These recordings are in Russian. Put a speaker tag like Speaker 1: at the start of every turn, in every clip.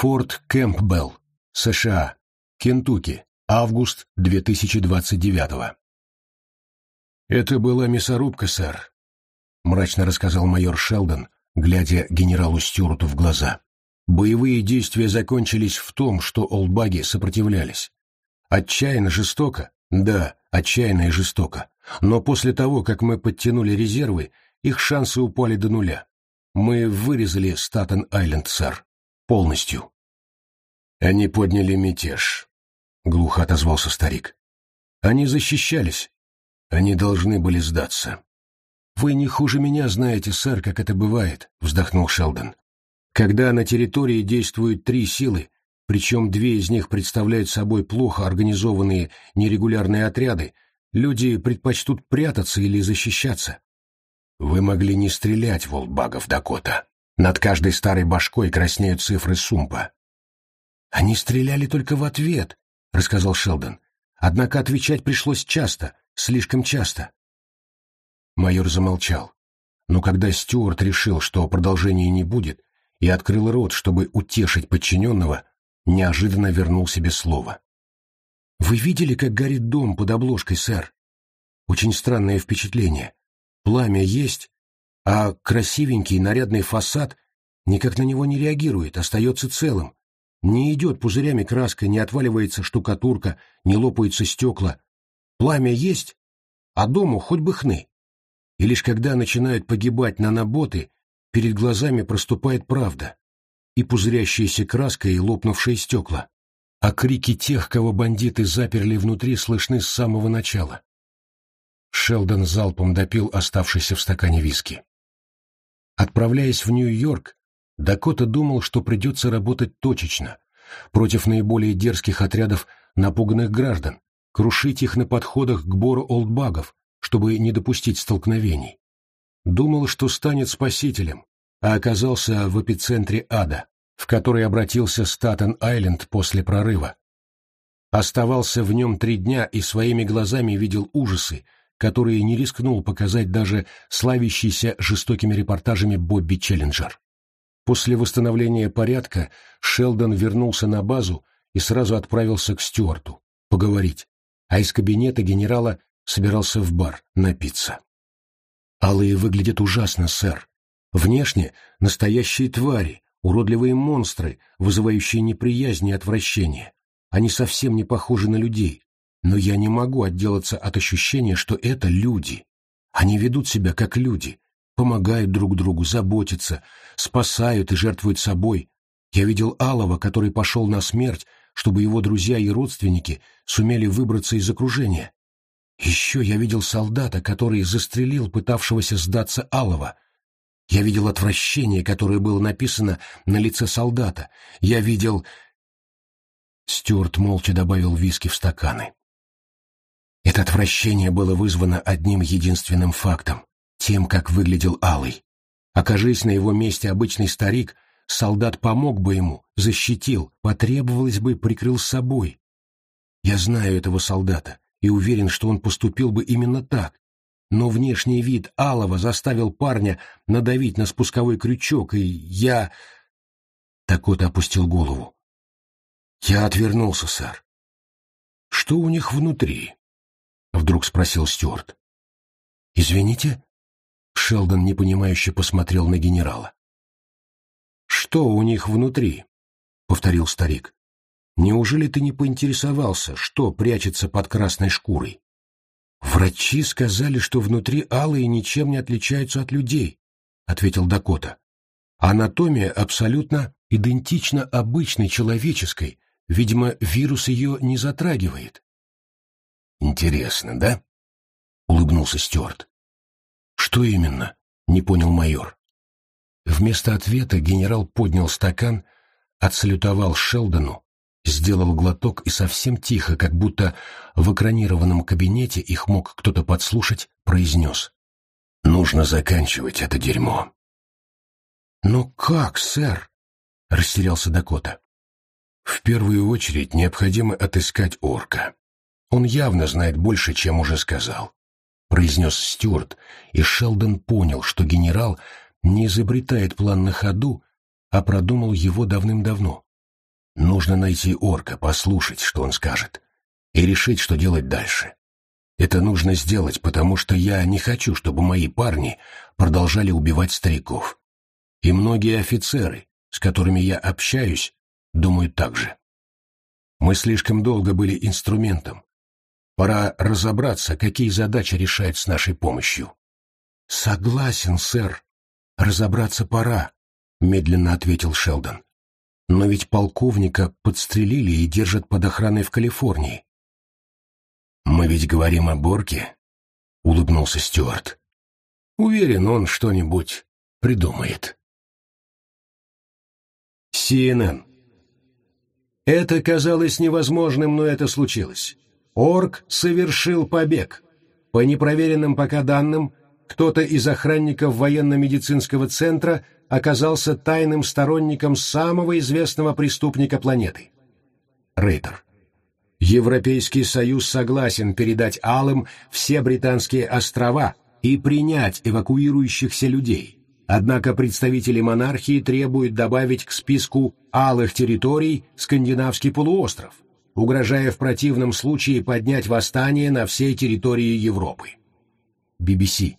Speaker 1: Форт Кэмпбелл, США, Кентукки, август 2029 «Это была мясорубка, сэр», — мрачно рассказал майор Шелдон, глядя генералу Стюарту в глаза. Боевые действия закончились в том, что олдбаги сопротивлялись. Отчаянно жестоко? Да, отчаянно и жестоко. Но после того, как мы подтянули резервы, их шансы упали до нуля. Мы вырезали Статен-Айленд, сэр. Полностью. Они подняли мятеж. Глухо отозвался старик. Они защищались. Они должны были сдаться. «Вы не хуже меня знаете, сэр, как это бывает», — вздохнул Шелдон. «Когда на территории действуют три силы, причем две из них представляют собой плохо организованные нерегулярные отряды, люди предпочтут прятаться или защищаться. Вы могли не стрелять в олдбагов Дакота. Над каждой старой башкой краснеют цифры сумпа. Они стреляли только в ответ, рассказал Шелдон. Однако отвечать пришлось часто, слишком часто. Майор замолчал. Но когда Стюарт решил, что продолжения не будет, и открыл рот, чтобы утешить подчиненного, неожиданно вернул себе слово. «Вы видели, как горит дом под обложкой, сэр? Очень странное впечатление. Пламя есть, а красивенький нарядный фасад никак на него не реагирует, остается целым. Не идет пузырями краска, не отваливается штукатурка, не лопаются стекла. Пламя есть, а дому хоть бы хны. И лишь когда начинают погибать наноботы, перед глазами проступает правда. И пузырящаяся краска, и лопнувшие стекла. А крики тех, кого бандиты заперли внутри, слышны с самого начала. Шелдон залпом допил оставшийся в стакане виски. Отправляясь в Нью-Йорк, Дакота думал, что придется работать точечно, против наиболее дерзких отрядов напуганных граждан, крушить их на подходах к бору олдбагов, чтобы не допустить столкновений. Думал, что станет спасителем, а оказался в эпицентре ада, в который обратился Статен-Айленд после прорыва. Оставался в нем три дня и своими глазами видел ужасы, которые не рискнул показать даже славящийся жестокими репортажами Бобби Челленджер. После восстановления порядка Шелдон вернулся на базу и сразу отправился к Стюарту поговорить, а из кабинета генерала собирался в бар напиться. Алые выглядят ужасно, сэр. Внешне настоящие твари, уродливые монстры, вызывающие неприязнь и отвращение. Они совсем не похожи на людей, но я не могу отделаться от ощущения, что это люди. Они ведут себя как люди, помогают друг другу, заботятся, спасают и жертвуют собой. Я видел Алова, который пошел на смерть, чтобы его друзья и родственники сумели выбраться из окружения. Еще я видел солдата, который застрелил пытавшегося сдаться Алова. Я видел отвращение, которое было написано на лице солдата. Я видел... Стюарт молча добавил виски в стаканы. Это отвращение было вызвано одним единственным фактом — тем, как выглядел Алый. Окажись на его месте обычный старик, солдат помог бы ему, защитил, потребовалось бы, прикрыл собой. Я знаю этого солдата и уверен, что он поступил бы именно так. Но внешний вид Алова заставил парня надавить на спусковой крючок, и я... Такот опустил голову. Я отвернулся, сэр. Что у них внутри? — вдруг спросил Стюарт. «Извините?» Шелдон непонимающе посмотрел на генерала. «Что у них внутри?» — повторил старик. «Неужели ты не поинтересовался, что прячется под красной шкурой?» «Врачи сказали, что внутри алые ничем не отличаются от людей», — ответил Дакота. «Анатомия абсолютно идентична обычной человеческой, видимо, вирус ее не затрагивает».
Speaker 2: Интересно, да? Улыбнулся Стюарт.
Speaker 1: Что именно? Не понял майор. Вместо ответа генерал поднял стакан, отсалютовал Шелдону, сделал глоток и совсем тихо, как будто в экранированном кабинете их мог кто-то подслушать, произнес.
Speaker 2: «Нужно заканчивать это дерьмо».
Speaker 1: «Но как, сэр?» — растерялся Дакота.
Speaker 2: «В первую очередь необходимо отыскать орка. Он явно знает больше, чем уже сказал», — произнес Стюарт, и Шелдон понял, что генерал не изобретает план на ходу, а продумал его давным-давно.
Speaker 1: Нужно найти орка, послушать, что он скажет, и решить, что делать дальше. Это нужно сделать, потому что я не хочу, чтобы мои парни продолжали убивать стариков. И многие офицеры, с которыми я общаюсь, думают так же. Мы слишком долго были инструментом. Пора разобраться, какие задачи решает с нашей помощью. Согласен, сэр. Разобраться пора, медленно ответил Шелдон. Но ведь полковника подстрелили и держат под охраной в Калифорнии. «Мы ведь говорим о Борке?» — улыбнулся Стюарт. «Уверен, он что-нибудь придумает». CNN. Это казалось невозможным, но это случилось. Орк совершил побег. По непроверенным пока данным, кто-то из охранников военно-медицинского центра оказался тайным сторонником самого известного преступника планеты. Рейтер. Европейский Союз согласен передать Алым все британские острова и принять эвакуирующихся людей. Однако представители монархии требуют добавить к списку алых территорий скандинавский полуостров, угрожая в противном случае поднять восстание на всей территории Европы. BBC.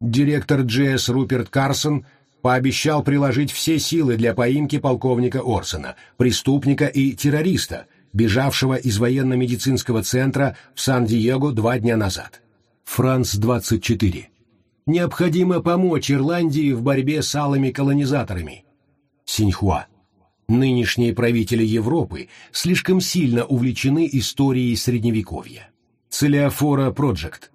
Speaker 1: Директор GS Руперт Карсон пообещал приложить все силы для поимки полковника Орсона, преступника и террориста, бежавшего из военно-медицинского центра в Сан-Диего два дня назад. Франц-24. Необходимо помочь Ирландии в борьбе с алыми колонизаторами. Синьхуа. Нынешние правители Европы слишком сильно увлечены историей Средневековья. Целиафора Проджект.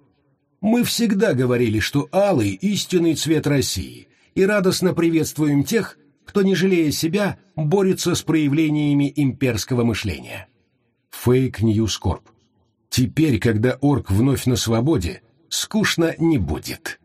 Speaker 1: Мы всегда говорили, что алый – истинный цвет России, и радостно приветствуем тех, кто, не жалея себя, борется с проявлениями имперского мышления. Fake News Corp. Теперь, когда орк вновь на свободе, скучно не будет.